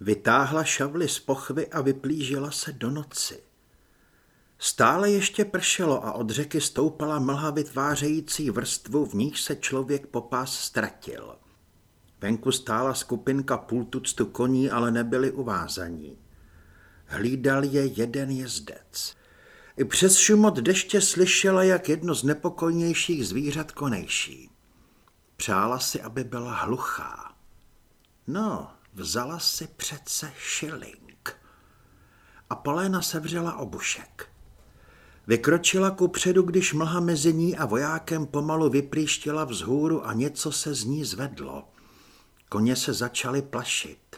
Vytáhla šavly z pochvy a vyplížila se do noci. Stále ještě pršelo a od řeky stoupala mlha vytvářející vrstvu, v níž se člověk popás ztratil. Venku stála skupinka půl tuctu koní, ale nebyli uvázaní. Hlídal je jeden jezdec. I přes šumot deště slyšela, jak jedno z nepokojnějších zvířat konejší. Přála si, aby byla hluchá. No, vzala si přece šiling. A Poléna sevřela obušek. Vykročila ku předu, když mlha mezi ní a vojákem pomalu vyprýštila vzhůru a něco se z ní zvedlo. Koně se začaly plašit.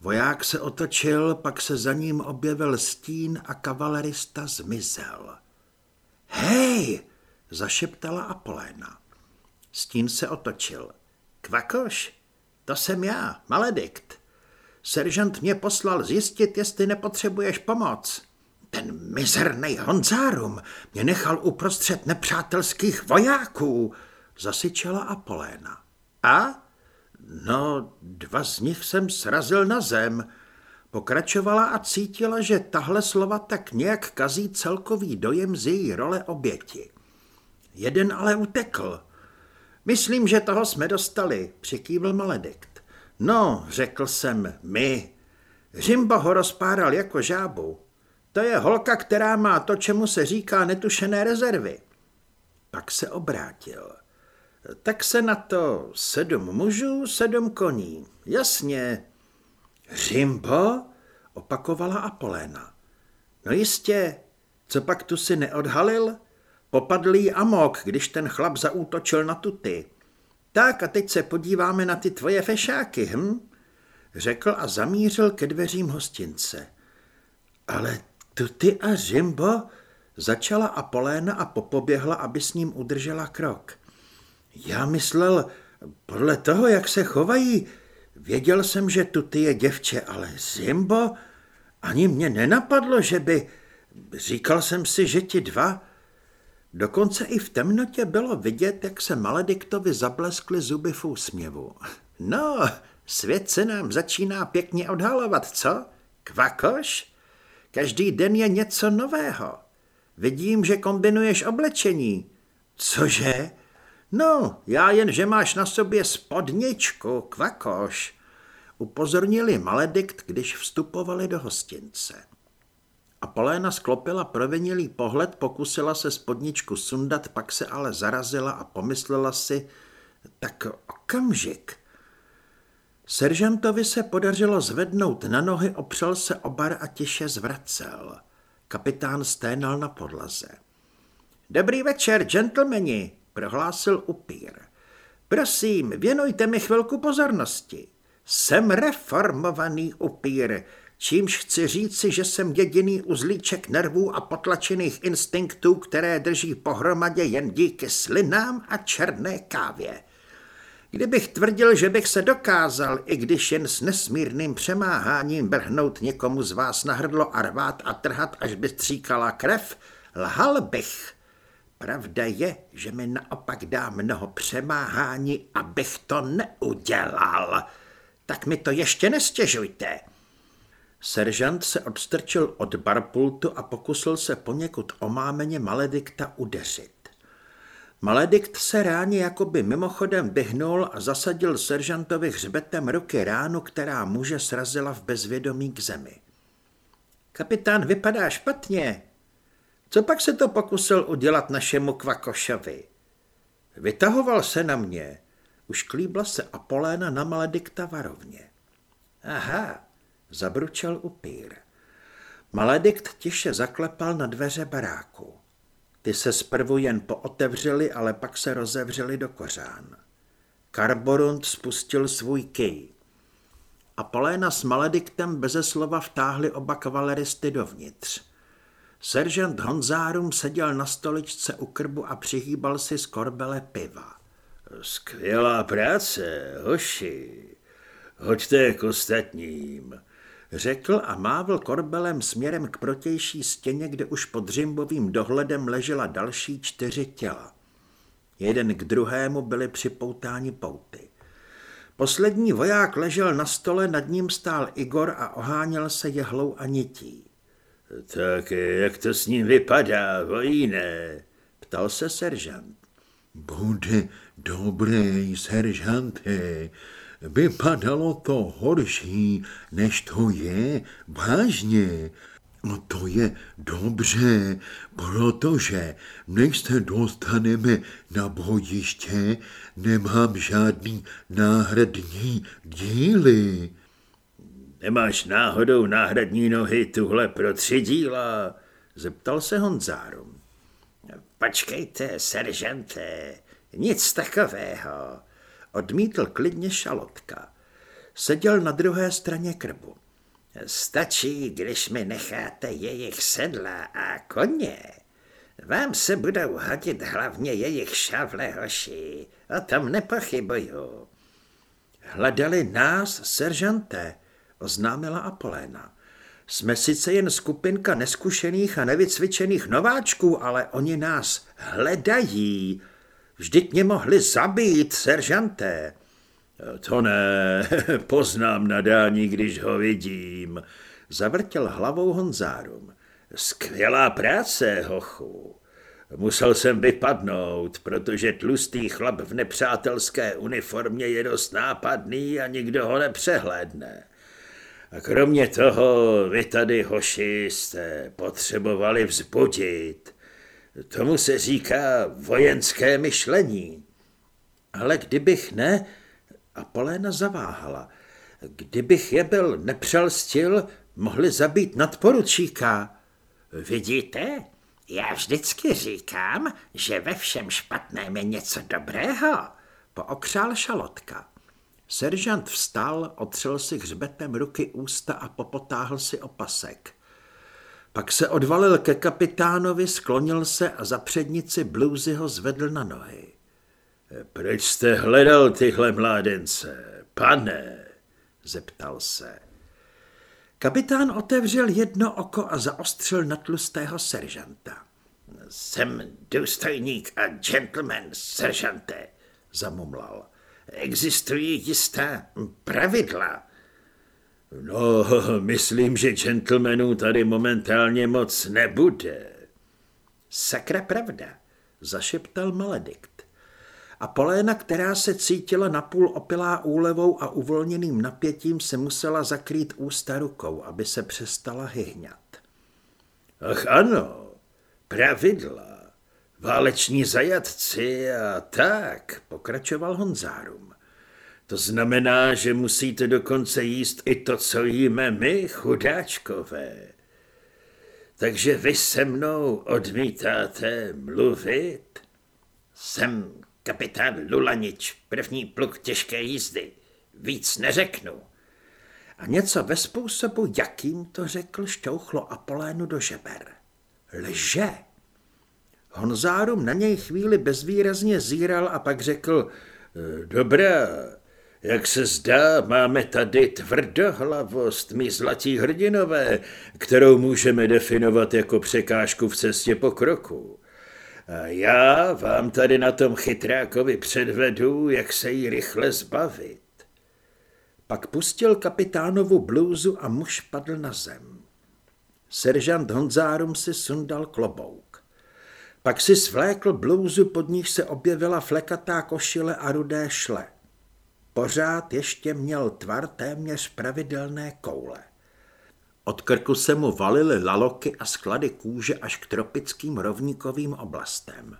Voják se otočil, pak se za ním objevil stín a kavalerista zmizel. Hej, zašeptala Apoléna. Stín se otočil. Kvakoš, to jsem já, maledikt. Seržant mě poslal zjistit, jestli nepotřebuješ pomoc. Ten mizerný Honzárum mě nechal uprostřed nepřátelských vojáků, zasyčela Apoléna. A? No, dva z nich jsem srazil na zem. Pokračovala a cítila, že tahle slova tak nějak kazí celkový dojem z její role oběti. Jeden ale utekl. Myslím, že toho jsme dostali, přikývl Maledikt. No, řekl jsem, my. Řimba ho rozpáral jako žábu. To je holka, která má to, čemu se říká netušené rezervy. Pak se obrátil. Tak se na to sedm mužů, sedm koní. Jasně. Řimbo? Opakovala Apoléna. No jistě, co pak tu si neodhalil? Popadlý amok, když ten chlap zaútočil na tuty. Tak a teď se podíváme na ty tvoje fešáky, hm? Řekl a zamířil ke dveřím hostince. Ale tuty a Řimbo? Začala Apoléna a popoběhla, aby s ním udržela krok. Já myslel, podle toho, jak se chovají, věděl jsem, že tuty je děvče, ale Zimbo, ani mě nenapadlo, že by... Říkal jsem si, že ti dva... Dokonce i v temnotě bylo vidět, jak se Malediktovi zableskly zuby v úsměvu. No, svět se nám začíná pěkně odhalovat, co? Kvakoš? Každý den je něco nového. Vidím, že kombinuješ oblečení. Cože? No, já jen, že máš na sobě spodničku, kvakoš, upozornili Maledikt, když vstupovali do hostince. A Poléna sklopila provinilý pohled, pokusila se spodničku sundat, pak se ale zarazila a pomyslela si, tak okamžik. Seržantovi se podařilo zvednout na nohy, opřel se o bar a tiše zvracel. Kapitán sténal na podlaze. Dobrý večer, gentlemani, prohlásil upír. Prosím, věnujte mi chvilku pozornosti. Jsem reformovaný upír, čímž chci říci, že jsem jediný uzlíček nervů a potlačených instinktů, které drží pohromadě jen díky slinám a černé kávě. Kdybych tvrdil, že bych se dokázal, i když jen s nesmírným přemáháním brhnout někomu z vás na hrdlo a rvát a trhat, až by stříkala krev, lhal bych. Pravda je, že mi naopak dá mnoho přemáhání, abych to neudělal. Tak mi to ještě nestěžujte. Seržant se odstrčil od barpultu a pokusil se poněkud omámeně Maledikta udeřit. Maledikt se ráně jakoby mimochodem vyhnul a zasadil seržantovi hřbetem ruky ránu, která muže srazila v bezvědomí k zemi. Kapitán vypadá špatně, co pak se to pokusil udělat našemu Kvakošovi? Vytahoval se na mě. Už klíbla se Apoléna na Maledikta varovně. Aha, zabručel upír. Maledikt tiše zaklepal na dveře baráku. Ty se zprvu jen pootevřely, ale pak se rozevřely do kořán. Karborund spustil svůj kej. Apoléna s Malediktem beze slova vtáhli oba kavaleristy dovnitř. Seržant Honzárum seděl na stoličce u krbu a přihýbal si z korbele piva. Skvělá práce, hoši. Hoďte k ostatním, řekl a mávl korbelem směrem k protější stěně, kde už pod Řimbovým dohledem ležela další čtyři těla. Jeden k druhému byly připoutáni pouty. Poslední voják ležel na stole, nad ním stál Igor a oháněl se jehlou a nití. Tak jak to s ním vypadá, vojíne? Ptal se seržant. Bude dobrý, seržante. Vypadalo to horší, než to je, vážně. No to je dobře, protože než se dostaneme na bojiště, nemám žádný náhradní díly. Nemáš náhodou náhradní nohy tuhle pro tři díla? Zeptal se Honzárum. Počkejte, seržante, nic takového. Odmítl klidně šalotka. Seděl na druhé straně krbu. Stačí, když mi necháte jejich sedla a koně. Vám se budou hodit hlavně jejich šavle hoši, o tom nepochybuju. Hledali nás, seržanté, oznámila Apoléna. Jsme sice jen skupinka neskušených a nevycvičených nováčků, ale oni nás hledají. Vždyť mě mohli zabít, seržanté. To ne, poznám nadání, když ho vidím, zavrtěl hlavou Honzárum. Skvělá práce, hochu. Musel jsem vypadnout, protože tlustý chlap v nepřátelské uniformě je dost nápadný a nikdo ho nepřehlédne. A kromě toho, vy tady, hoši, jste potřebovali vzbudit. Tomu se říká vojenské myšlení. Ale kdybych ne, a Poléna zaváhala. Kdybych je byl nepřelstil, mohli zabít nadporučíka. Vidíte? Já vždycky říkám, že ve všem špatném je něco dobrého, pookřál šalotka. Seržant vstal, otřel si hřbetem ruky ústa a popotáhl si opasek. Pak se odvalil ke kapitánovi, sklonil se a za přednici bluzy ho zvedl na nohy. Proč jste hledal tyhle mládence, pane? zeptal se. Kapitán otevřel jedno oko a zaostřil na tlustého seržanta. Jsem důstojník a gentleman, seržante, zamumlal. Existují jistá pravidla. No, myslím, že gentlemanů tady momentálně moc nebude. Sakra pravda, zašeptal Maledikt. A Poléna, která se cítila napůl opilá úlevou a uvolněným napětím, se musela zakrýt ústa rukou, aby se přestala hyhňat. Ach ano, pravidla. Váleční zajatci a tak, pokračoval Honzárum. To znamená, že musíte dokonce jíst i to, co jíme my, chudáčkové. Takže vy se mnou odmítáte mluvit? Jsem kapitán Lulanič, první pluk těžké jízdy. Víc neřeknu. A něco ve způsobu, jakým to řekl, šťouchlo Apolénu do žeber. Lže! Honzárum na něj chvíli bezvýrazně zíral a pak řekl, e, dobrá, jak se zdá, máme tady tvrdohlavost, my zlatí hrdinové, kterou můžeme definovat jako překážku v cestě pokroku. A já vám tady na tom chytrákovi předvedu, jak se jí rychle zbavit. Pak pustil kapitánovu blůzu a muž padl na zem. Seržant Honzárum si sundal klobouk. Pak si svlékl blůzu, pod níž se objevila flekatá košile a rudé šle. Pořád ještě měl tvar téměř pravidelné koule. Od krku se mu valily laloky a sklady kůže až k tropickým rovníkovým oblastem.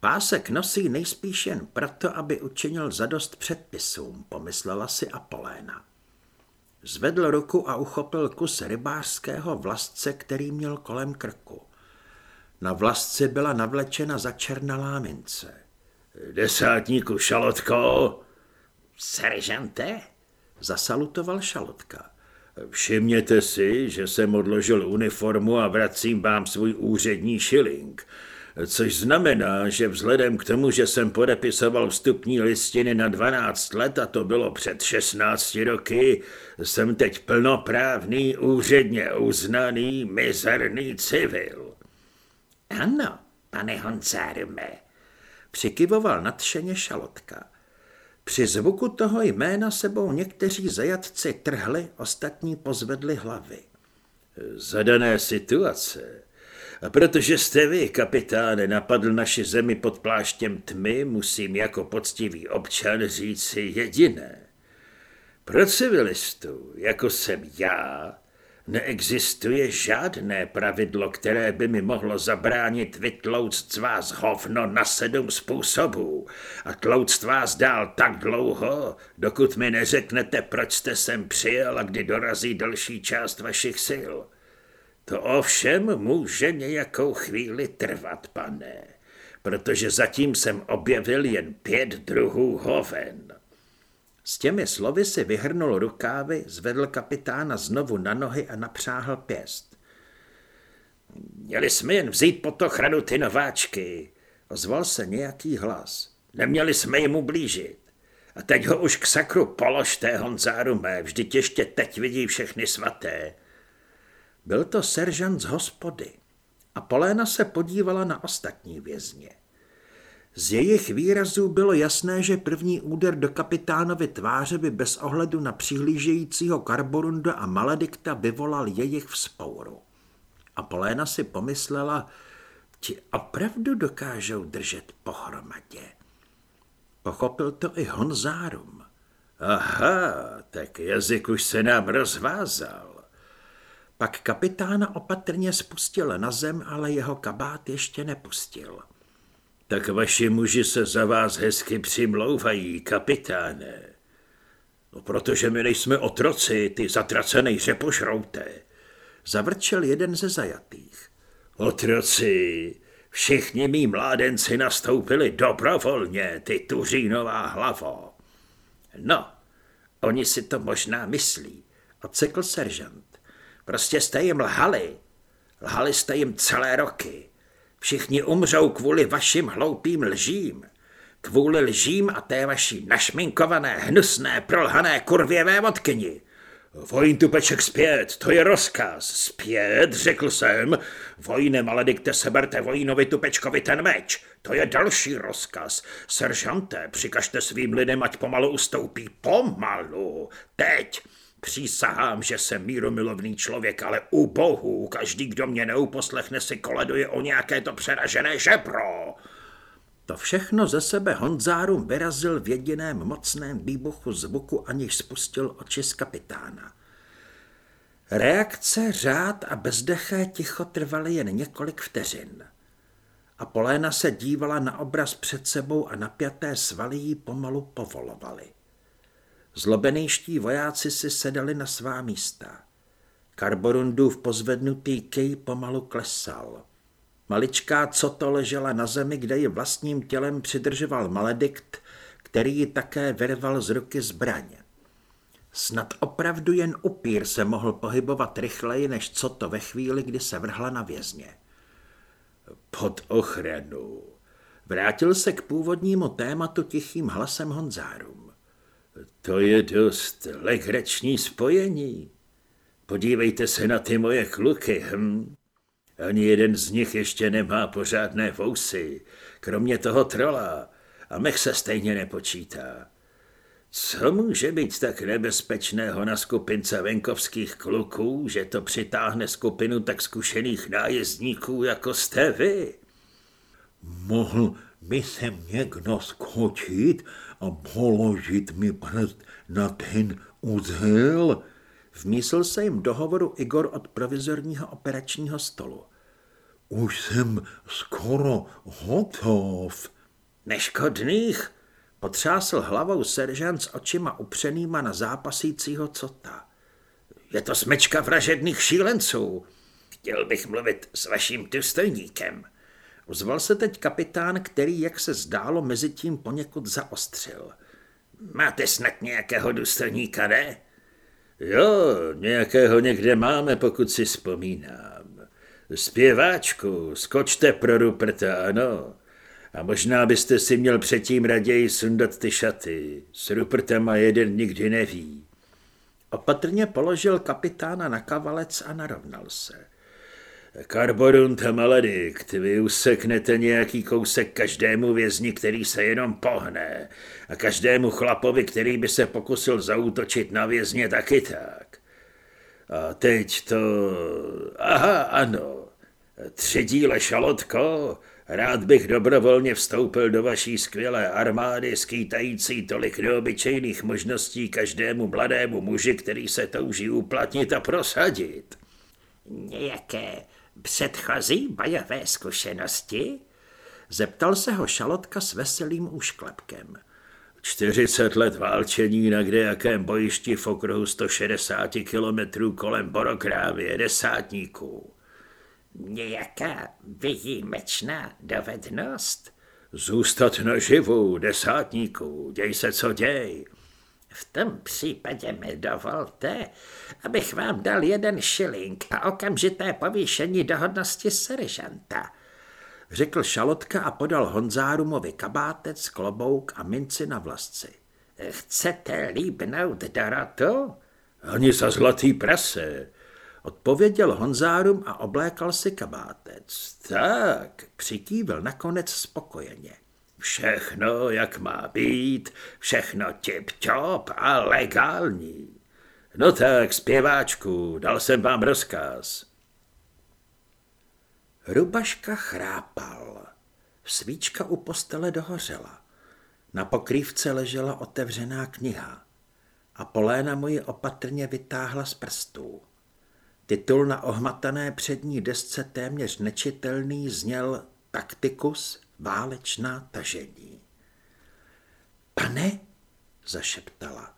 Pásek nosí nejspíš jen proto, aby učinil zadost předpisům, pomyslela si Apoléna. Zvedl ruku a uchopil kus rybářského vlastce, který měl kolem krku. Na vlastci byla navlečena začernalá mince. Desátníku šalotko! Seržante? Zasalutoval šalotka. Všimněte si, že jsem odložil uniformu a vracím vám svůj úřední šiling, což znamená, že vzhledem k tomu, že jsem podepisoval vstupní listiny na 12 let a to bylo před 16 roky, jsem teď plnoprávný, úředně uznaný, mizerný civil. Ano, pane Honcárume, přikyvoval nadšeně šalotka. Při zvuku toho jména sebou někteří zajatci trhli, ostatní pozvedli hlavy. Zadané situace. A protože jste vy, kapitáne, napadl naši zemi pod pláštěm tmy, musím jako poctivý občan říci jediné. Pro civilistu, jako jsem já, Neexistuje žádné pravidlo, které by mi mohlo zabránit vytlouct z vás hovno na sedm způsobů a tlouct vás dál tak dlouho, dokud mi neřeknete, proč jste sem přijel a kdy dorazí další část vašich sil. To ovšem může nějakou chvíli trvat, pane, protože zatím jsem objevil jen pět druhů hoven. S těmi slovy si vyhrnul rukávy, zvedl kapitána znovu na nohy a napřáhl pěst. Měli jsme jen vzít pod ochranu ty nováčky, ozval se nějaký hlas. Neměli jsme jim ublížit. A teď ho už k sakru položte, Honzáru mé, vždyť ještě teď vidí všechny svaté. Byl to seržant z hospody a Poléna se podívala na ostatní vězně. Z jejich výrazů bylo jasné, že první úder do kapitánovy tváře by bez ohledu na přihlížejícího Karborunda a Maledikta vyvolal jejich vzpouru. A Poléna si pomyslela, ti opravdu dokážou držet pohromadě. Pochopil to i Honzárum. Aha, tak jazyk už se nám rozvázal. Pak kapitána opatrně spustil na zem, ale jeho kabát ještě nepustil tak vaši muži se za vás hezky přimlouvají, kapitáne. No, protože my nejsme otroci, ty zatracený řepošrouté. Zavrčel jeden ze zajatých. Otroci, všichni mý mládenci nastoupili dobrovolně, ty tuřínová hlavo. No, oni si to možná myslí, odsekl seržant. Prostě jste jim lhali. Lhali jste jim celé roky. Všichni umřou kvůli vašim hloupým lžím. Kvůli lžím a té vaší našminkované, hnusné, prolhané kurvěvé vodkyni. Vojn tupeček zpět, to je rozkaz. Zpět, řekl jsem. Vojne, maledikte, seberte vojnovi tupečkovi ten meč. To je další rozkaz. Seržante, přikažte svým lidem, ať pomalu ustoupí. Pomalu. Teď. Přísahám, že jsem míromilovný člověk, ale u bohu, každý, kdo mě neuposlechne, si koleduje o nějaké to přeražené žebro. To všechno ze sebe Honzárum vyrazil v jediném mocném výbuchu zvuku, aniž spustil oči z kapitána. Reakce, řád a bezdeché ticho trvaly jen několik vteřin. A Poléna se dívala na obraz před sebou a napjaté svaly jí pomalu povolovaly. Zlobenejští vojáci si sedali na svá místa. Karborundův pozvednutý kej pomalu klesal. Maličká co to ležela na zemi, kde ji vlastním tělem přidržoval maledikt, který ji také vyrval z ruky zbraně. Snad opravdu jen upír se mohl pohybovat rychleji, než co to ve chvíli, kdy se vrhla na vězně. Pod ochranu. Vrátil se k původnímu tématu tichým hlasem Honzáru. To je dost legrační spojení. Podívejte se na ty moje kluky, hm? Ani jeden z nich ještě nemá pořádné vousy, kromě toho trola, a mech se stejně nepočítá. Co může být tak nebezpečného na skupince venkovských kluků, že to přitáhne skupinu tak zkušených nájezdníků, jako jste vy? Mohl by se někdo skočit a položit mi prst na ten úzel? Vmísl se jim do hovoru Igor od provizorního operačního stolu. Už jsem skoro hotov. Neškodných? Potřásl hlavou seržant s očima upřenýma na zápasícího cota. Je to smečka vražedných šílenců. Chtěl bych mluvit s vaším důstojníkem. Ozval se teď kapitán, který, jak se zdálo, mezi tím poněkud zaostřil. Máte snad nějakého důstojníka, ne? Jo, nějakého někde máme, pokud si vzpomínám. Zpěváčku, skočte pro Ruperta, ano. A možná byste si měl předtím raději sundat ty šaty. S Rupertem a jeden nikdy neví. Opatrně položil kapitána na kavalec a narovnal se. Karborunt a maledikt, vy useknete nějaký kousek každému vězni, který se jenom pohne a každému chlapovi, který by se pokusil zautočit na vězně, taky tak. A teď to... Aha, ano. Tři díle šalotko, rád bych dobrovolně vstoupil do vaší skvělé armády, skýtající tolik neobyčejných možností každému mladému muži, který se touží uplatnit a prosadit. Nějaké předchozí bojové zkušenosti? Zeptal se ho šalotka s veselým úšklepkem. 40 let válčení na kdejakém bojišti v okruhu 160 kilometrů kolem Borokrávě, desátníků. Nějaká výjimečná dovednost? Zůstat naživu, desátníků, děj se, co děj. V tom případě mi dovolte, abych vám dal jeden šiling a okamžité povýšení do hodnosti seržanta řekl Šalotka a podal Honzárumovi kabátec, klobouk a minci na vlasci. Chcete líbnout Dorotu? Ani za zlatý prase, odpověděl Honzárum a oblékal si kabátec. Tak, přikývil nakonec spokojeně. Všechno, jak má být, všechno tip-top a legální. No tak, zpěváčku, dal jsem vám rozkaz. Rubaška chrápal. Svíčka u postele dohořela. Na pokrývce ležela otevřená kniha. A Poléna mu ji opatrně vytáhla z prstů. Titul na ohmatané přední desce téměř nečitelný zněl Taktikus válečná tažení. Pane, zašeptala.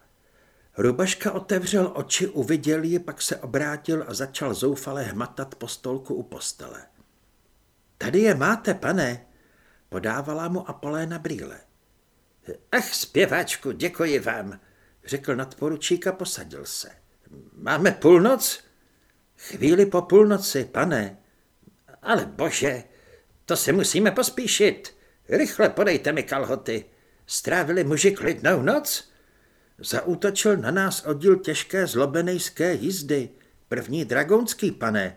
Rubaška otevřel oči, uviděl ji, pak se obrátil a začal zoufale hmatat po stolku u postele. Tady je máte, pane, podávala mu Apoléna brýle. Ach, zpěváčku, děkuji vám, řekl nadporučík a posadil se. Máme půlnoc? Chvíli po půlnoci, pane. Ale bože, to si musíme pospíšit. Rychle podejte mi kalhoty. Strávili muži klidnou noc? Zaútočil na nás oddíl těžké zlobenejské jízdy. První dragonský, pane.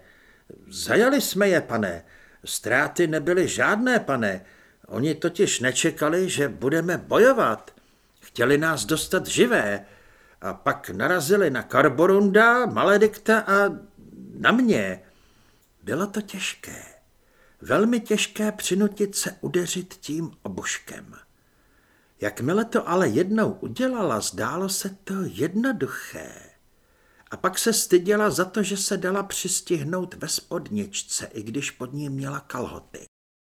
Zajali jsme je, pane. Ztráty nebyly žádné, pane. Oni totiž nečekali, že budeme bojovat. Chtěli nás dostat živé. A pak narazili na Karborunda, Maledikta a na mě. Bylo to těžké. Velmi těžké přinutit se udeřit tím obuškem. Jakmile to ale jednou udělala, zdálo se to jednoduché. A pak se styděla za to, že se dala přistihnout ve spodničce, i když pod ní měla kalhoty.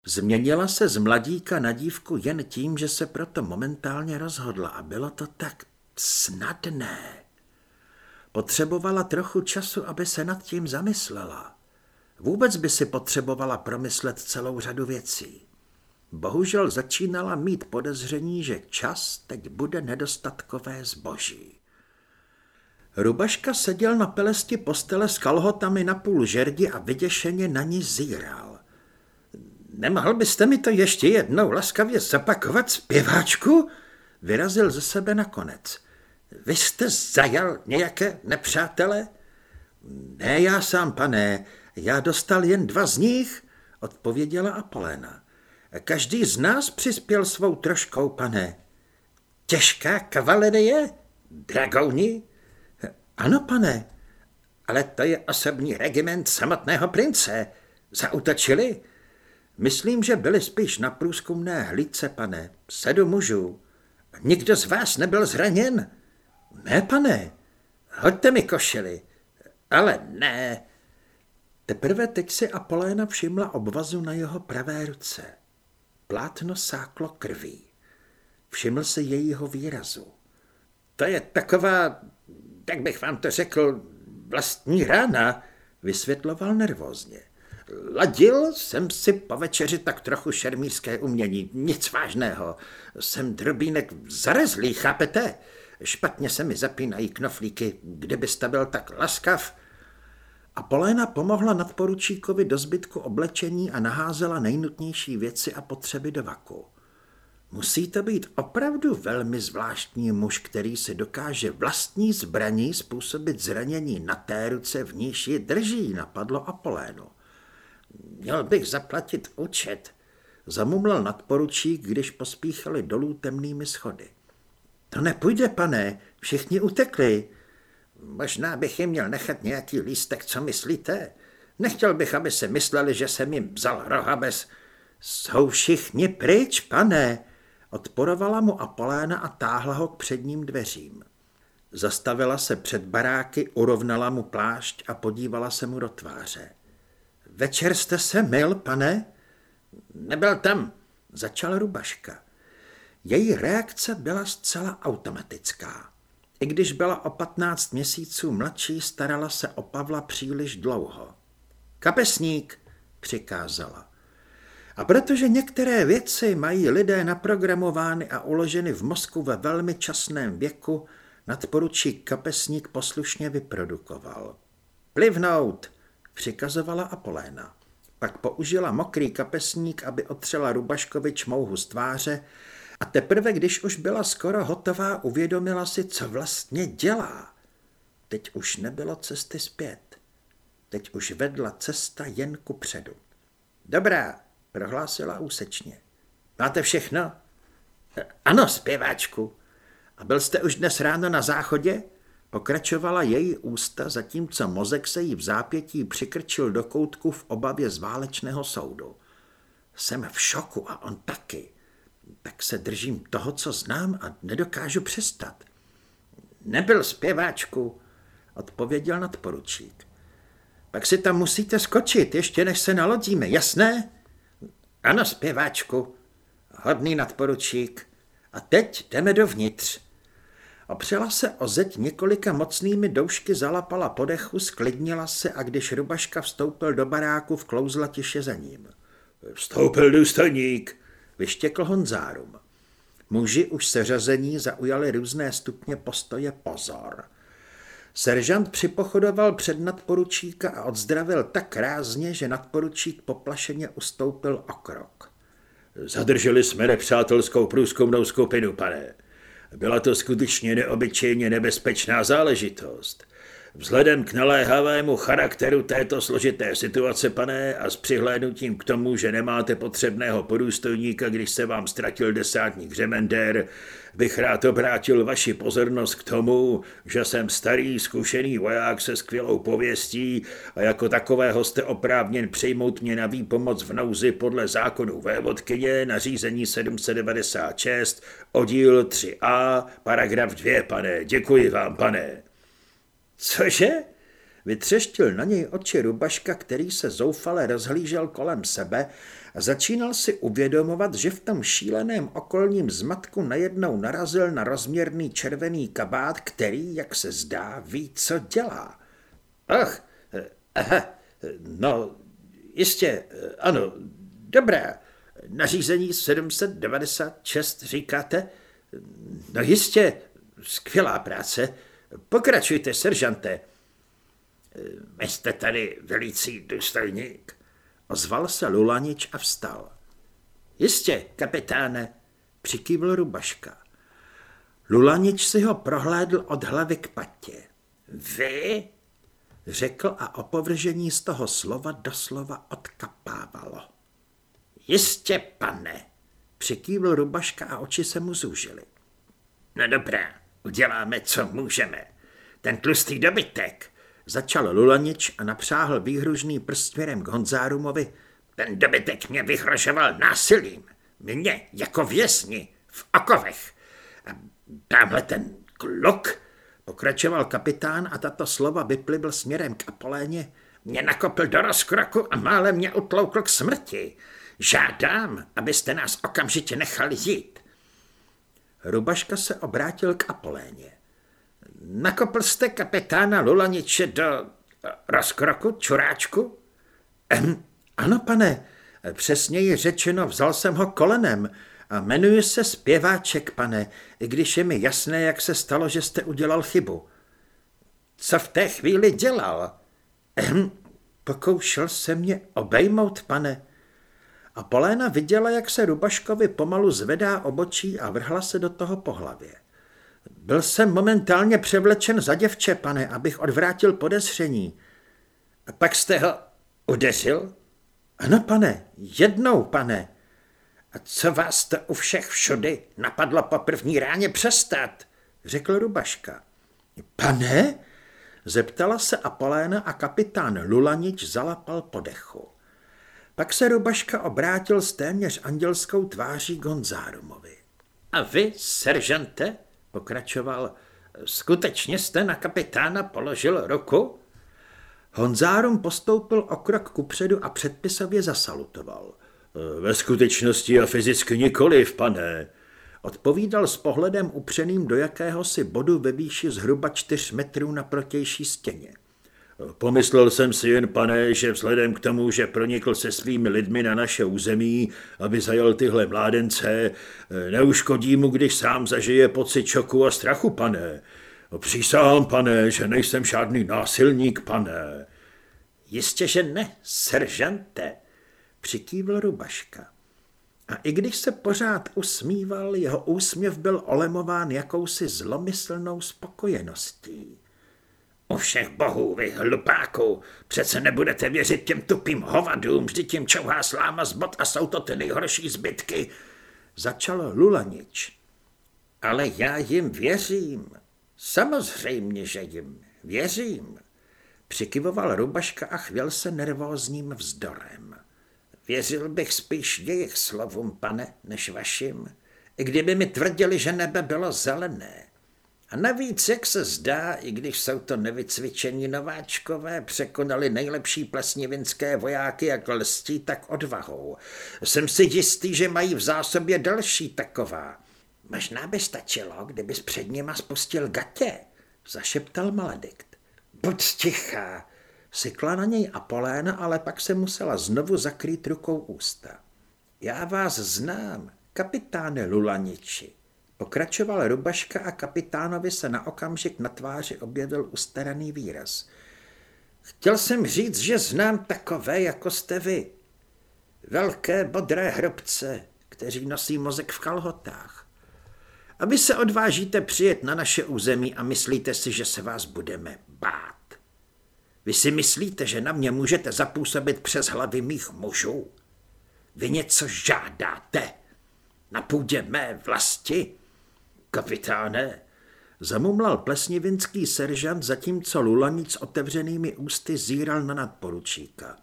Změnila se z mladíka na dívku jen tím, že se proto momentálně rozhodla a bylo to tak snadné. Potřebovala trochu času, aby se nad tím zamyslela. Vůbec by si potřebovala promyslet celou řadu věcí. Bohužel začínala mít podezření, že čas teď bude nedostatkové zboží. Rubaška seděl na pelesti postele s kalhotami na půl žerdi a vyděšeně na ní zíral. Nemohl byste mi to ještě jednou laskavě zapakovat, zpěváčku? Vyrazil ze sebe nakonec. Vy jste zajal nějaké nepřátele? Ne, já sám, pane, já dostal jen dva z nich, odpověděla Apoléna. Každý z nás přispěl svou troškou, pane. Těžká kavalerie? Dragouni? Ano, pane, ale to je osobní regiment samotného prince. Zautočili? Myslím, že byli spíš na průzkumné hlídce, pane. Sedm mužů. Nikdo z vás nebyl zraněn? Ne, pane. Hoďte mi košili. Ale ne. Teprve teď si Apoléna všimla obvazu na jeho pravé ruce. Plátno sáklo krví. Všiml se jejího výrazu. To je taková tak bych vám to řekl, vlastní rána, vysvětloval nervózně. Ladil jsem si po večeři tak trochu šermířské umění, nic vážného. Jsem drobínek zarezlý, chápete? Špatně se mi zapínají knoflíky, kdybyste byl tak laskav. A Poléna pomohla nadporučíkovi do zbytku oblečení a naházela nejnutnější věci a potřeby do vaku. Musí to být opravdu velmi zvláštní muž, který si dokáže vlastní zbraní způsobit zranění na té ruce, v níž ji drží, napadlo Apolénu. Měl bych zaplatit účet. Zamumlal nadporučík, když pospíchali dolů temnými schody. To nepůjde, pane, všichni utekli. Možná bych jim měl nechat nějaký lístek, co myslíte? Nechtěl bych, aby se mysleli, že jsem jim vzal roha bez... Jsou všichni pryč, pane, odporovala mu Apoléna a táhla ho k předním dveřím. Zastavila se před baráky, urovnala mu plášť a podívala se mu do tváře. Večer jste se mil, pane? Nebyl tam, začal Rubaška. Její reakce byla zcela automatická. I když byla o patnáct měsíců mladší, starala se o Pavla příliš dlouho. Kapesník, přikázala. A protože některé věci mají lidé naprogramovány a uloženy v mozku ve velmi časném věku, nadporučík kapesník poslušně vyprodukoval. Plivnout, přikazovala Apoléna. Pak použila mokrý kapesník, aby otřela Rubaškovi čmouhu z tváře a teprve, když už byla skoro hotová, uvědomila si, co vlastně dělá. Teď už nebylo cesty zpět. Teď už vedla cesta jen ku předu. Dobrá, prohlásila úsečně. Máte všechno? Ano, zpěváčku. A byl jste už dnes ráno na záchodě? Pokračovala její ústa, zatímco mozek se jí v zápětí přikrčil do koutku v obavě z válečného soudu. Jsem v šoku a on taky. Tak se držím toho, co znám a nedokážu přestat. Nebyl zpěváčku, odpověděl nadporučík. Pak si tam musíte skočit, ještě než se nalodíme, jasné? Ano, zpěváčku. Hodný nadporučík. A teď jdeme dovnitř. Opřela se o zeď několika mocnými doušky, zalapala podechu, sklidnila se a když Rubaška vstoupil do baráku, vklouzla tiše za ním. Vstoupil důstojník, vyštěkl Honzárum. Muži už seřazení zaujali různé stupně postoje pozor. Seržant připochodoval před nadporučíka a odzdravil tak rázně, že nadporučík poplašeně ustoupil o krok. Zadrželi jsme nepřátelskou průzkumnou skupinu, pane. Byla to skutečně neobyčejně nebezpečná záležitost. Vzhledem k naléhavému charakteru této složité situace, pane, a s přihlédnutím k tomu, že nemáte potřebného podůstojníka, když se vám ztratil desátník Řemender, bych rád obrátil vaši pozornost k tomu, že jsem starý, zkušený voják se skvělou pověstí a jako takového jste oprávněn přijmout mě na výpomoc v nouzi podle zákonu vévodkyně nařízení 796, oddíl 3a, paragraf 2, pane. Děkuji vám, pane. Cože? Vytřeštil na něj oči Rubaška, který se zoufale rozhlížel kolem sebe a začínal si uvědomovat, že v tom šíleném okolním zmatku najednou narazil na rozměrný červený kabát, který, jak se zdá, ví, co dělá. Ach, aha, no, jistě, ano, dobré. Nařízení 796 říkáte? No jistě, skvělá práce. Pokračujte, seržante. Vy jste tady velící důstojník. Ozval se Lulanič a vstal. Jistě, kapitáne, přikývl Rubaška. Lulanič si ho prohlédl od hlavy k patě. Vy? Řekl a opovržení z toho slova doslova odkapávalo. Jistě, pane, přikývl Rubaška a oči se mu zúžily. No dobré, uděláme, co můžeme. Ten tlustý dobytek, Začal Lulanič a napřáhl výhružný prst směrem k Honzárumovi. Ten dobytek mě vyhrožoval násilím. Mě jako vězni v okovech. A tamhle ten kluk, pokračoval kapitán a tato slova vyplivl směrem k Apoléně, mě nakopl do rozkroku a málem mě utloukl k smrti. Žádám, abyste nás okamžitě nechali jít. Rubaška se obrátil k Apoléně. Nakopl jste kapitána Lulaniče do rozkroku, čuráčku? Ehm, ano, pane, přesněji řečeno, vzal jsem ho kolenem a jmenuje se zpěváček, pane, i když je mi jasné, jak se stalo, že jste udělal chybu. Co v té chvíli dělal? Ehm, pokoušel se mě obejmout, pane. A Poléna viděla, jak se Rubaškovi pomalu zvedá obočí a vrhla se do toho po hlavě. Byl jsem momentálně převlečen za děvče, pane, abych odvrátil podezření. A pak jste ho udeřil? Ano, pane, jednou, pane. A co vás to u všech všudy napadlo po první ráně přestat? řekl Rubaška. Pane? Zeptala se Apoléna a kapitán Lulanič zalapal po dechu. Pak se Rubaška obrátil s téměř andělskou tváří Gonzárumovi. A vy, seržante, pokračoval, skutečně jste na kapitána položil ruku? Honzárum postoupil o krok kupředu a předpisově zasalutoval. Ve skutečnosti a fyzicky nikoliv, pane, odpovídal s pohledem upřeným do jakéhosi bodu ve výši zhruba čtyř metrů na protější stěně. Pomyslel jsem si jen, pane, že vzhledem k tomu, že pronikl se svými lidmi na naše území, aby zajal tyhle mládence, neuškodí mu, když sám zažije pocit šoku a strachu, pane. Přísahám, pane, že nejsem žádný násilník, pane. Jistě, že ne, seržante, přikývl Rubaška. A i když se pořád usmíval, jeho úsměv byl olemován jakousi zlomyslnou spokojeností. U všech bohů, vy hlupáku, přece nebudete věřit těm tupým hovadům, vždyť tím čouhá sláma z bot a jsou to ty nejhorší zbytky. Začal Lulanič. Ale já jim věřím. Samozřejmě, že jim věřím. Přikyvoval Rubaška a chvěl se nervózním vzdorem. Věřil bych spíš jejich slovům, pane, než vašim, i kdyby mi tvrdili, že nebe bylo zelené. A navíc, jak se zdá, i když jsou to nevycvičení nováčkové, překonali nejlepší plesnivinské vojáky jak lstí, tak odvahou. Jsem si jistý, že mají v zásobě další taková. Možná by stačilo, kdybys před nima spustil gatě, zašeptal Maledikt. Buď tichá, Sykla na něj Apoléna, ale pak se musela znovu zakrýt rukou ústa. Já vás znám, kapitáne Lulaniči. Pokračoval Rubaška a kapitánovi se na okamžik na tváři objevil ustaraný výraz. Chtěl jsem říct, že znám takové, jako jste vy. Velké bodré hrobce, kteří nosí mozek v kalhotách. A vy se odvážíte přijet na naše území a myslíte si, že se vás budeme bát. Vy si myslíte, že na mě můžete zapůsobit přes hlavy mých mužů? Vy něco žádáte? Na půdě mé vlasti? Kapitáne, zamumlal plesnivinský seržant, zatímco Lulanic otevřenými ústy zíral na nadporučíka.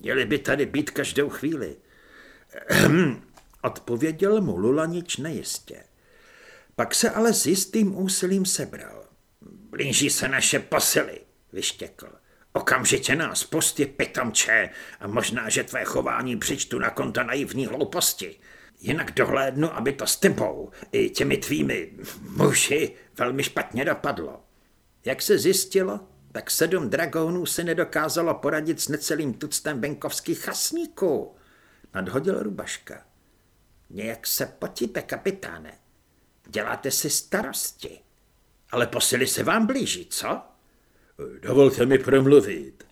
Měli by tady být každou chvíli. Odpověděl mu Lulanič nejistě. Pak se ale s jistým úsilím sebral. Blíží se naše posily vyštěkl. Okamžitě nás pustě pitomče a možná, že tvé chování přičtu na konta naivní hlouposti. Jinak dohlédnu, aby to s tebou i těmi tvými muži velmi špatně dopadlo. Jak se zjistilo, tak sedm dragonů si nedokázalo poradit s necelým tuctem venkovských chasníků. Nadhodil Rubaška. Nějak se potíte, kapitáne. Děláte si starosti. Ale posily se vám blíží, co? Dovolte mi promluvit.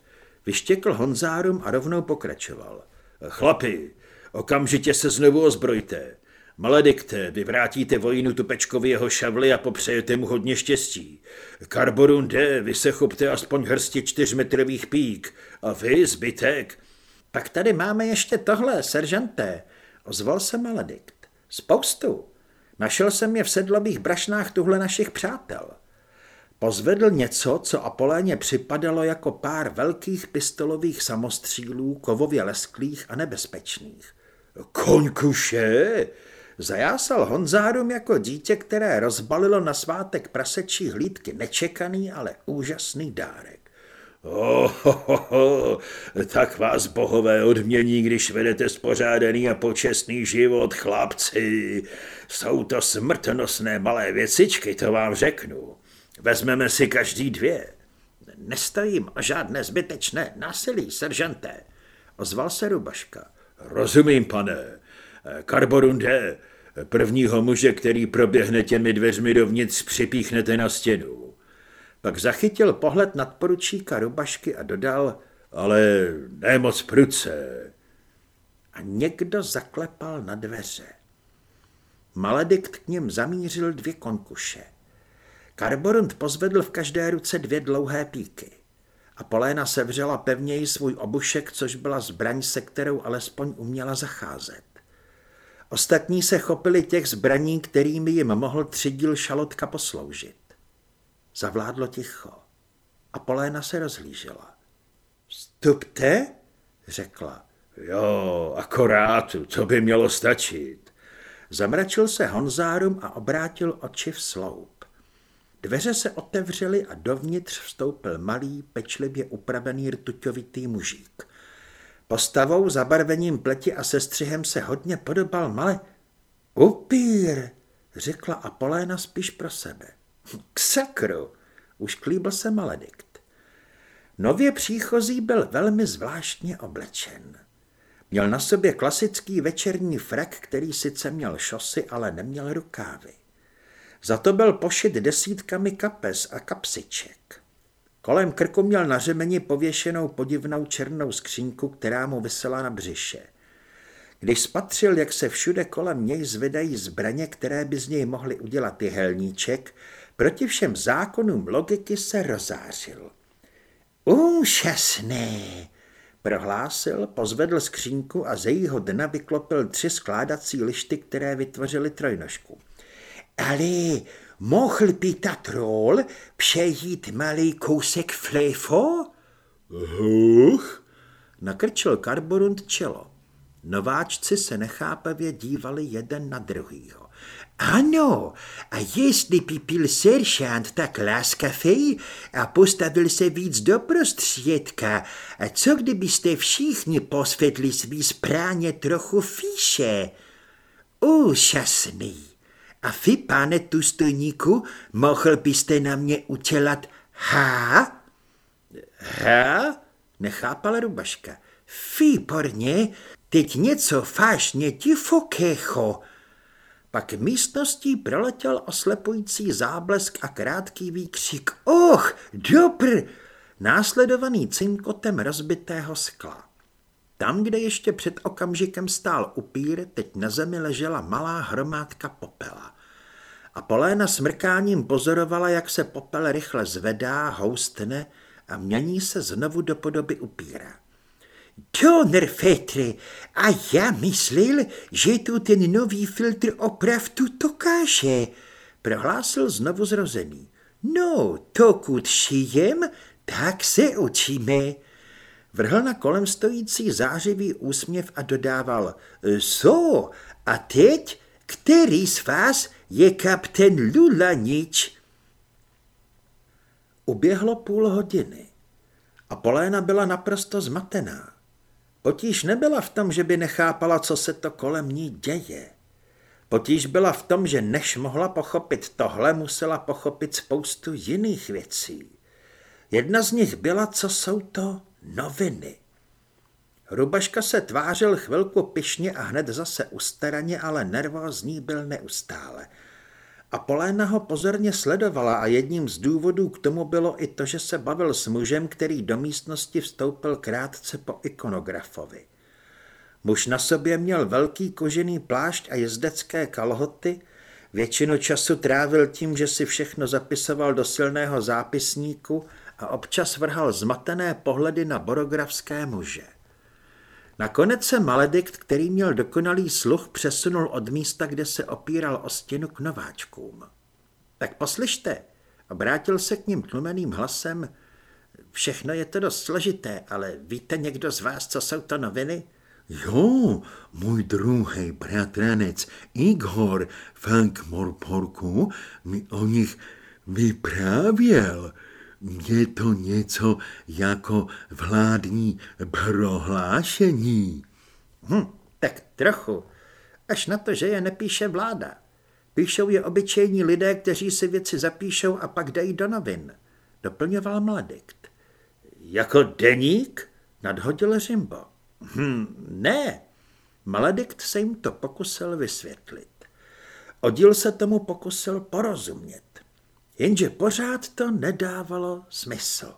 Vyštěkl Honzárum a rovnou pokračoval. Chlapi, okamžitě se znovu ozbrojte. Maledikte, vyvrátíte vojnu Tupečkovi jeho šavly a popřejete mu hodně štěstí. Karborun D, vy se chopte aspoň hrsti čtyřmetrových pík. A vy, zbytek. Pak tady máme ještě tohle, seržanté, ozval se Maledikt. Spoustu. Našel jsem je v sedlových brašnách tuhle našich přátel. Pozvedl něco, co Apoléně připadalo jako pár velkých pistolových samostřílů, kovově lesklých a nebezpečných. Konkuše! Zajásal Honzárum jako dítě, které rozbalilo na svátek prasečí hlídky nečekaný, ale úžasný dárek. Oh, oh, oh, oh, tak vás bohové odmění, když vedete spořádaný a počestný život, chlapci. Jsou to smrtonosné malé věcičky, to vám řeknu. Vezmeme si každý dvě. Nestojím o žádné zbytečné násilí, seržanté, ozval se Rubaška. Rozumím, pane. Karborunde, prvního muže, který proběhne těmi dveřmi dovnitř, připíchnete na stěnu. Pak zachytil pohled nadporučíka Rubašky a dodal, ale ne moc pruce. A někdo zaklepal na dveře. Maledikt k něm zamířil dvě konkuše. Karborund pozvedl v každé ruce dvě dlouhé píky. A Poléna sevřela pevněji svůj obušek, což byla zbraň, se kterou alespoň uměla zacházet. Ostatní se chopili těch zbraní, kterými jim mohl třidíl šalotka posloužit. Zavládlo ticho a Poléna se rozhlížela. Vstupte, řekla. Jo, akorát, to by mělo stačit. Zamračil se Honzárum a obrátil oči v sloup. Dveře se otevřely a dovnitř vstoupil malý, pečlivě upravený rtuťovitý mužík. Postavou, zabarvením pleti a sestřihem se hodně podobal male. Upír, řekla Apoléna spíš pro sebe. K sakru, už klíbl se maledikt. Nově příchozí byl velmi zvláštně oblečen. Měl na sobě klasický večerní frak, který sice měl šosy, ale neměl rukávy. Za to byl pošit desítkami kapes a kapsiček. Kolem krku měl na řemeni pověšenou podivnou černou skřínku, která mu vysela na břiše. Když spatřil, jak se všude kolem něj zvedají zbraně, které by z něj mohly udělat helníček, proti všem zákonům logiky se rozářil. Úžasné, prohlásil, pozvedl skřínku a ze jejího dna vyklopil tři skládací lišty, které vytvořily trojnožku. Ale mohl by ta troll přejít malý kousek fléfo? Huch, nakrčil Karborund čelo. Nováčci se nechápavě dívali jeden na druhýho. Ano, a jestli by byl seršant tak láskavý a postavil se víc do prostředka, a co kdybyste všichni posvedli svý spráně trochu fíše? Úžasný. A vy, pane důstojníku, mohl byste na mě udělat ha? Ha? Nechápala Rubaška. Výborně, teď něco vážně divokého. Pak místností proletěl oslepující záblesk a krátký výkřik. Och, dobr! Následovaný cinkotem rozbitého skla. Tam, kde ještě před okamžikem stál upír, teď na zemi ležela malá hromádka popela. A Poléna smrkáním pozorovala, jak se popel rychle zvedá, houstne a mění se znovu do podoby upíra. Toner Fetry, a já myslel, že tu ten nový filtr opravdu tokáže, prohlásil znovu zrozený. No, pokud šijem, tak se učíme. Vrhl na kolem stojící zářivý úsměv a dodával, so, a teď, který z vás je kapten Lulanič? Uběhlo půl hodiny a Poléna byla naprosto zmatená. Potíž nebyla v tom, že by nechápala, co se to kolem ní děje. Potíž byla v tom, že než mohla pochopit tohle, musela pochopit spoustu jiných věcí. Jedna z nich byla, co jsou to noviny. Rubaška se tvářil chvilku pišně a hned zase ustaraně, ale nervózní byl neustále. A Poléna ho pozorně sledovala a jedním z důvodů k tomu bylo i to, že se bavil s mužem, který do místnosti vstoupil krátce po ikonografovi. Muž na sobě měl velký kožený plášť a jezdecké kalhoty, většinu času trávil tím, že si všechno zapisoval do silného zápisníku a občas vrhal zmatené pohledy na borografské muže. Nakonec se Maledikt, který měl dokonalý sluch, přesunul od místa, kde se opíral o stěnu k nováčkům. Tak poslyšte, obrátil se k ním tlumeným hlasem, všechno je to dost složité, ale víte někdo z vás, co jsou to noviny? Jo, můj druhý bratranec Igor Morporku mi o nich vyprávěl. Je to něco jako vládní prohlášení. Hm, tak trochu. Až na to, že je nepíše vláda. Píšou je obyčejní lidé, kteří si věci zapíšou a pak dají do novin. Doplňoval Mladikt. Jako deník? Nadhodil Řimbo. Hm, ne. Maledikt se jim to pokusil vysvětlit. Odil se tomu pokusil porozumět. Jenže pořád to nedávalo smysl.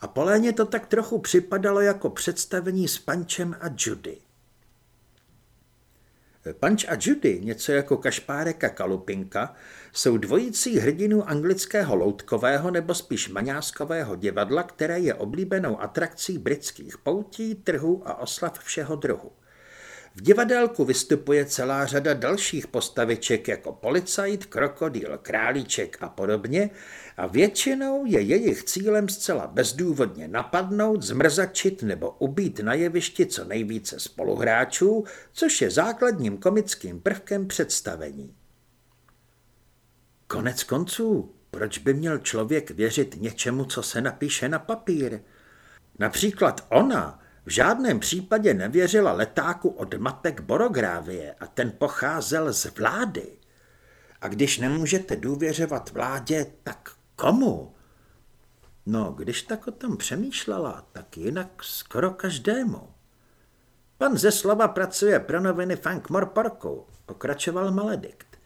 A Poléně to tak trochu připadalo jako představení s Pančem a Judy. Punch a Judy, něco jako Kašpárek a Kalupinka, jsou dvojicí hrdinů anglického loutkového nebo spíš maňáskového divadla, které je oblíbenou atrakcí britských poutí, trhů a oslav všeho druhu. V divadelku vystupuje celá řada dalších postaviček jako policajt, krokodýl, králíček a podobně a většinou je jejich cílem zcela bezdůvodně napadnout, zmrzačit nebo ubít na jevišti co nejvíce spoluhráčů, což je základním komickým prvkem představení. Konec konců, proč by měl člověk věřit něčemu, co se napíše na papír? Například ona v žádném případě nevěřila letáku od mapek Borográvie a ten pocházel z vlády. A když nemůžete důvěřovat vládě, tak komu? No, když tak o tom přemýšlela, tak jinak skoro každému. Pan ze slova pracuje pro noviny Funk Morporku, pokračoval Maledikt.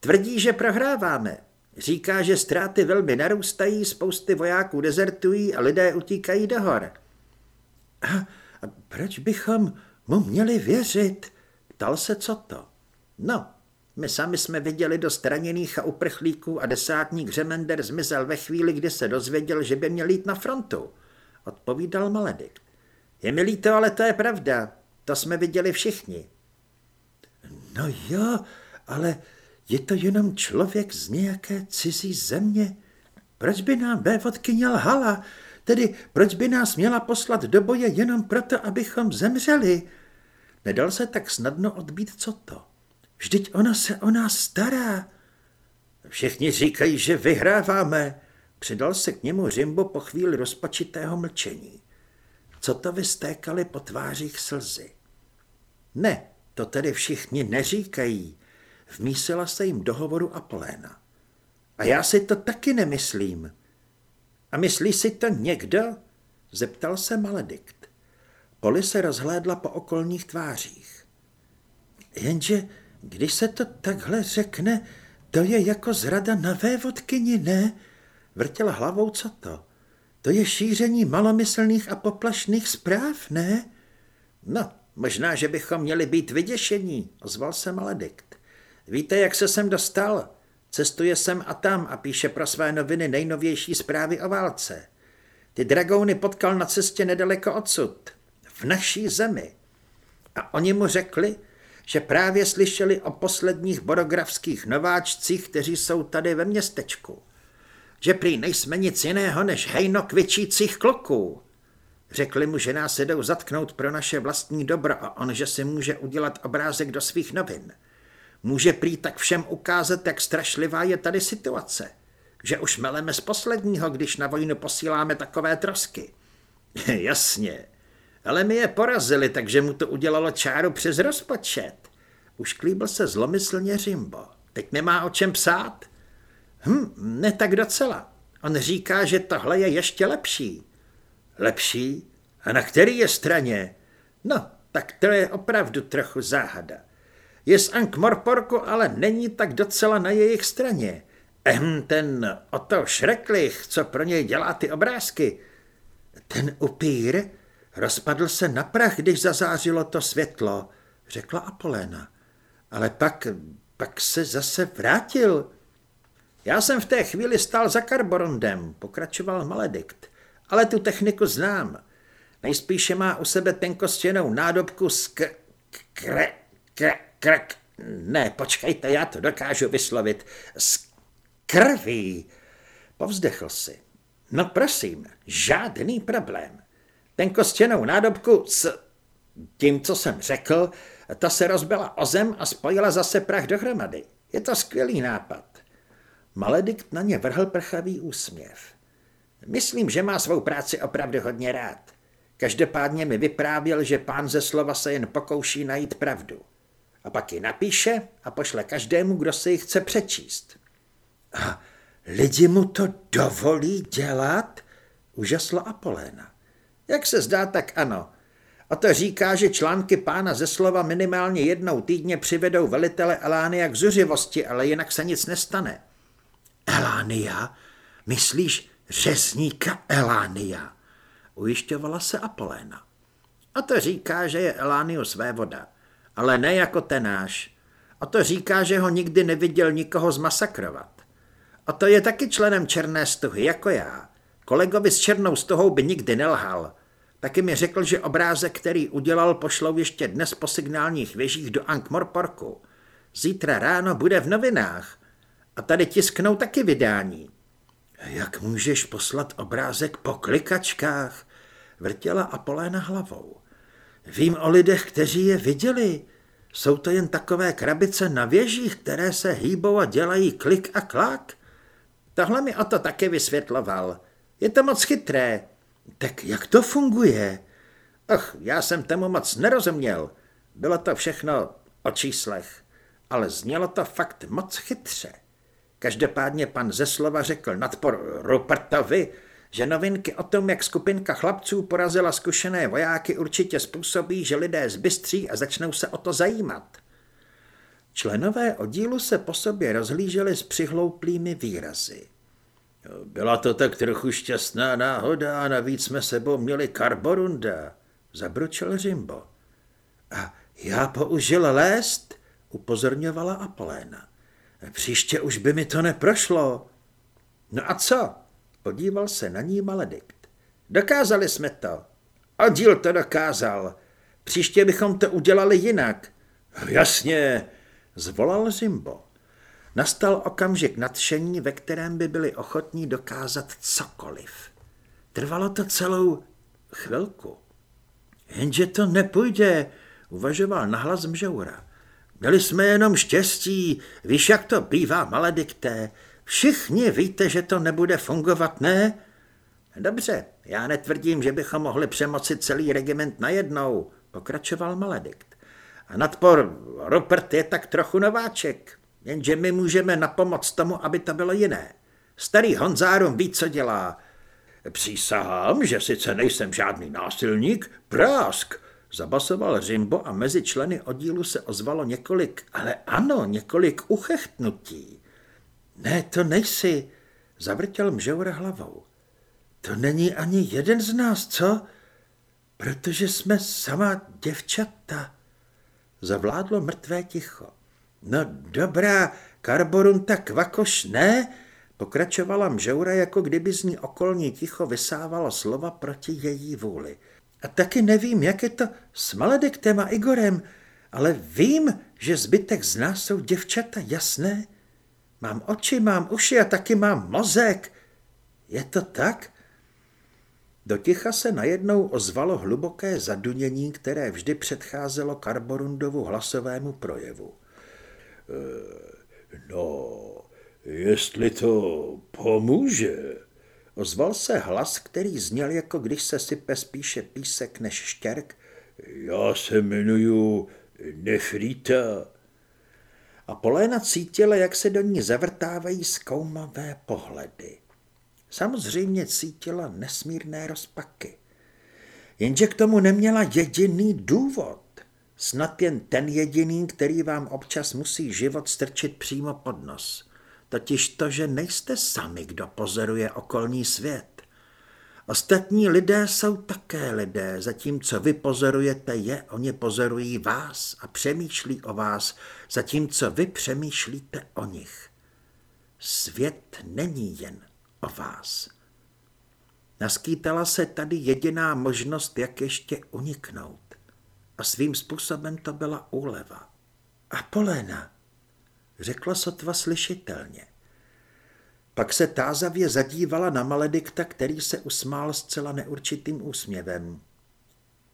Tvrdí, že prohráváme. Říká, že ztráty velmi narůstají, spousty vojáků dezertují a lidé utíkají do hor. Proč bychom mu měli věřit? Ptal se, co to. No, my sami jsme viděli do straněných a uprchlíků a desátník Řemender zmizel ve chvíli, kdy se dozvěděl, že by měl jít na frontu. Odpovídal Maledikt. Je mi líto, ale to je pravda. To jsme viděli všichni. No jo, ale je to jenom člověk z nějaké cizí země. Proč by nám vévodkyně lhala? Tedy proč by nás měla poslat do boje jenom proto, abychom zemřeli? Nedal se tak snadno odbít, co to. Vždyť ona se o nás stará. Všichni říkají, že vyhráváme. Přidal se k němu Rimbo po chvíli rozpačitého mlčení. Co to vystékali po tvářích slzy? Ne, to tedy všichni neříkají. Vmísila se jim do hovoru Apoléna. A já si to taky nemyslím. A myslí si to někdo? Zeptal se Maledikt. Poli se rozhlédla po okolních tvářích. Jenže, když se to takhle řekne, to je jako zrada na vévodkyni, ne? Vrtěla hlavou, co to? To je šíření malomyslných a poplašných zpráv, ne? No, možná, že bychom měli být vyděšení, ozval se Maledikt. Víte, jak se sem dostal? Cestuje sem a tam a píše pro své noviny nejnovější zprávy o válce. Ty dragouny potkal na cestě nedaleko odsud, v naší zemi. A oni mu řekli, že právě slyšeli o posledních borografských nováčcích, kteří jsou tady ve městečku. Že prý nejsme nic jiného než hejno kvičících kloků. Řekli mu, že nás jdou zatknout pro naše vlastní dobro a on, že si může udělat obrázek do svých novin. Může prý tak všem ukázat, jak strašlivá je tady situace. Že už meleme z posledního, když na vojnu posíláme takové trosky. Jasně, ale my je porazili, takže mu to udělalo čáru přes rozpočet. Už klíbil se zlomyslně Rimbo. Teď nemá o čem psát? Hm, ne tak docela. On říká, že tohle je ještě lepší. Lepší? A na který je straně? No, tak to je opravdu trochu záhada. Je z Ankh-Morporku, ale není tak docela na jejich straně. Ehm, ten Otto Šreklich, co pro něj dělá ty obrázky. Ten upír rozpadl se na prach, když zazářilo to světlo, řekla Apoléna. Ale pak, pak se zase vrátil. Já jsem v té chvíli stál za Karborondem, pokračoval Maledikt, ale tu techniku znám. Nejspíše má u sebe tenkostěnou nádobku z k... kre... kre krk, ne, počkejte, já to dokážu vyslovit, z krví. Povzdechl si. No prosím, žádný problém. Ten kostěnou nádobku s tím, co jsem řekl, ta se rozbila o zem a spojila zase prach dohromady. Je to skvělý nápad. Maledikt na ně vrhl prchavý úsměv. Myslím, že má svou práci opravdu hodně rád. Každopádně mi vyprávěl, že pán ze slova se jen pokouší najít pravdu a pak ji napíše a pošle každému, kdo se ji chce přečíst. A lidi mu to dovolí dělat? Užasla Apoléna. Jak se zdá, tak ano. A to říká, že články pána ze slova minimálně jednou týdně přivedou velitele Elánia k zuřivosti, ale jinak se nic nestane. Elánia? Myslíš řezníka Elánia? Ujišťovala se Apoléna. A to říká, že je Elánius voda. Ale ne jako ten náš. A to říká, že ho nikdy neviděl nikoho zmasakrovat. A to je taky členem černé stuhy, jako já. Kolegovi s černou stuhou by nikdy nelhal. Taky mi řekl, že obrázek, který udělal, pošlou ještě dnes po signálních věžích do Ankh-Morporku. Zítra ráno bude v novinách. A tady tisknou taky vydání. Jak můžeš poslat obrázek po klikačkách? Vrtěla Apoléna hlavou. Vím o lidech, kteří je viděli. Jsou to jen takové krabice na věžích, které se hýbou a dělají klik a klak. Tohle mi o to taky vysvětloval. Je to moc chytré. Tak jak to funguje? Ach, já jsem tomu moc nerozuměl. Bylo to všechno o číslech, ale znělo to fakt moc chytře. Každopádně pan Zeslova řekl nadpor Rupertovi, že novinky o tom, jak skupinka chlapců porazila zkušené vojáky, určitě způsobí, že lidé zbystří a začnou se o to zajímat. Členové oddílu se po sobě rozhlíželi s přihlouplými výrazy. Byla to tak trochu šťastná náhoda a navíc jsme sebou měli karborunda, zabručil Rimbo. A já použil lést, upozorňovala Apoléna. Příště už by mi to neprošlo. No a co? Podíval se na ní Maledikt. Dokázali jsme to. Oddíl to dokázal. Příště bychom to udělali jinak. Jasně, zvolal Zimbo. Nastal okamžik nadšení, ve kterém by byli ochotní dokázat cokoliv. Trvalo to celou chvilku. Jenže to nepůjde, uvažoval nahlas Mžoura. Měli jsme jenom štěstí, víš, jak to bývá, maledikté. Všichni víte, že to nebude fungovat, ne? Dobře, já netvrdím, že bychom mohli přemoci celý regiment najednou, pokračoval Maledikt. A nadpor Rupert je tak trochu nováček, jenže my můžeme napomoct tomu, aby to bylo jiné. Starý Honzárum ví, co dělá. Přísahám, že sice nejsem žádný násilník, prásk, zabasoval Rimbo a mezi členy oddílu se ozvalo několik, ale ano, několik uchechtnutí. Ne, to nejsi, zavrtěl Mžoura hlavou. To není ani jeden z nás, co? Protože jsme sama děvčata. Zavládlo mrtvé ticho. No dobrá, Karborun tak vakoš ne? Pokračovala Mžoura, jako kdyby z ní okolní ticho vysávalo slova proti její vůli. A taky nevím, jak je to s Maledektem a Igorem, ale vím, že zbytek z nás jsou děvčata, jasné? Mám oči, mám uši a taky mám mozek. Je to tak? Do ticha se najednou ozvalo hluboké zadunění, které vždy předcházelo Karborundovu hlasovému projevu. E, no, jestli to pomůže, Ozval se hlas, který zněl, jako když se sype spíše písek než štěrk. Já se jmenuju Nefrita. A Poléna cítila, jak se do ní zavrtávají zkoumavé pohledy. Samozřejmě cítila nesmírné rozpaky. Jenže k tomu neměla jediný důvod. Snad jen ten jediný, který vám občas musí život strčit přímo pod nos totiž to, že nejste sami, kdo pozoruje okolní svět. Ostatní lidé jsou také lidé, zatímco vy pozorujete je, oni pozorují vás a přemýšlí o vás, zatímco vy přemýšlíte o nich. Svět není jen o vás. Naskýtala se tady jediná možnost, jak ještě uniknout. A svým způsobem to byla úleva. Apoléna, řekla sotva slyšitelně. Pak se tázavě zadívala na Maledikta, který se usmál zcela neurčitým úsměvem.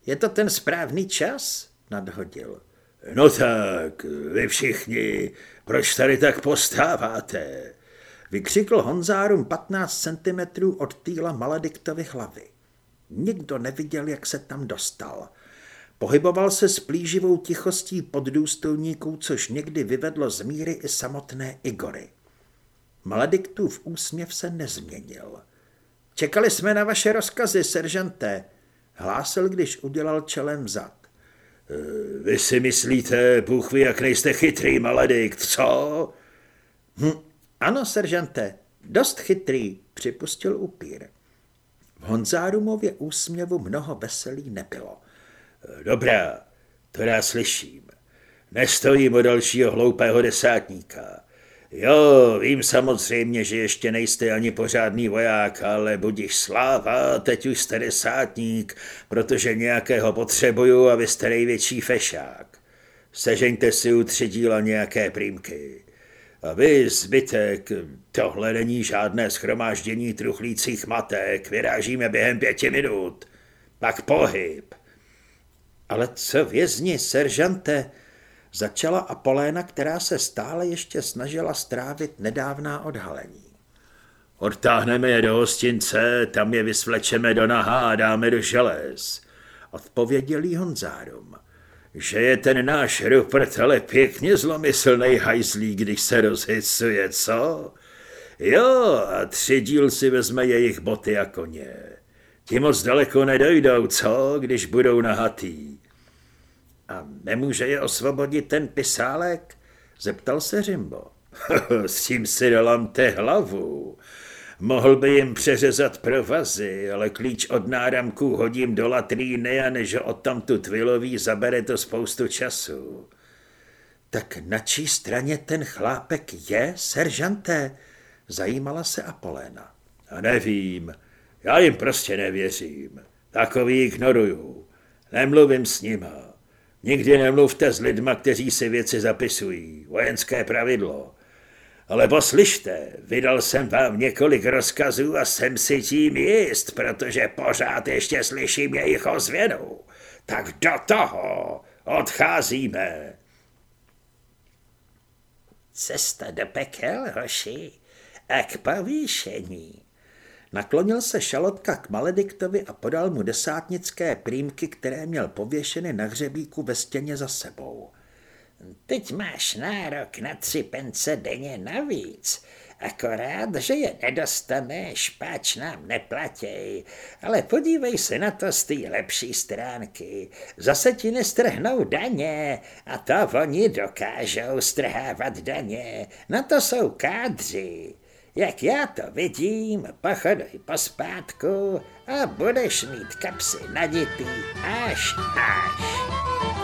Je to ten správný čas? nadhodil. No tak, vy všichni, proč tady tak postáváte? Vykřikl Honzárum 15 centimetrů od týla Malediktovy hlavy. Nikdo neviděl, jak se tam dostal. Pohyboval se s plíživou tichostí poddůstojníků, což někdy vyvedlo z míry i samotné Igory. Malediktův úsměv se nezměnil. Čekali jsme na vaše rozkazy, seržanté, hlásil, když udělal čelem zad. E, vy si myslíte, Bůh ví, jak nejste chytrý, maledikt, co? Hm, ano, seržante, dost chytrý, připustil upír. V Honzárumově úsměvu mnoho veselí nebylo. Dobrá, to já slyším. Nestojím o dalšího hloupého desátníka. Jo, vím samozřejmě, že ještě nejste ani pořádný voják, ale budíš sláva, teď už jste desátník, protože nějakého potřebuju a vy jste největší fešák. Sežeňte si u tři díla nějaké prýmky. A vy, zbytek, tohle není žádné schromáždění truchlících matek, vyrážíme během pěti minut. Pak pohyb. Ale co vězni, seržante? Začala Apoléna, která se stále ještě snažila strávit nedávná odhalení. Odtáhneme je do hostince, tam je vysvlečeme do nahá a dáme do želez. Odpověděl jí Honzárum. Že je ten náš Rupert ale pěkně zlomyslnej hajzlí, když se rozhysuje, co? Jo, a tři díl si vezme jejich boty a koně. Ti moc daleko nedojdou, co, když budou nahatý. A nemůže je osvobodit ten pisálek? Zeptal se Rimbo. S tím si dolamte hlavu. Mohl by jim přeřezat provazy, ale klíč od náramků hodím do latríny a než ho odtamtud vyloví, zabere to spoustu času. Tak na čí straně ten chlápek je, seržanté? Zajímala se Apoléna. A nevím, já jim prostě nevěřím. Takový ignoruju. Nemluvím s nima. Nikdy nemluvte s lidma, kteří si věci zapisují. Vojenské pravidlo. Ale poslyšte, vydal jsem vám několik rozkazů a jsem si tím jist, protože pořád ještě slyším jejich ozvěnu. Tak do toho odcházíme. Cesta do pekel, hoši, a k povýšení. Naklonil se šalotka k Malediktovi a podal mu desátnické prýmky, které měl pověšeny na hřebíku ve stěně za sebou. Teď máš nárok na tři pence denně navíc. Akorát, že je nedostaneš, páč nám neplatěj, ale podívej se na to z té lepší stránky. Zase ti nestrhnou daně a to oni dokážou strhávat daně. Na to jsou kádři. Jak já to vidím, pochoduj pospátku a budeš mít kapsy naditý až až.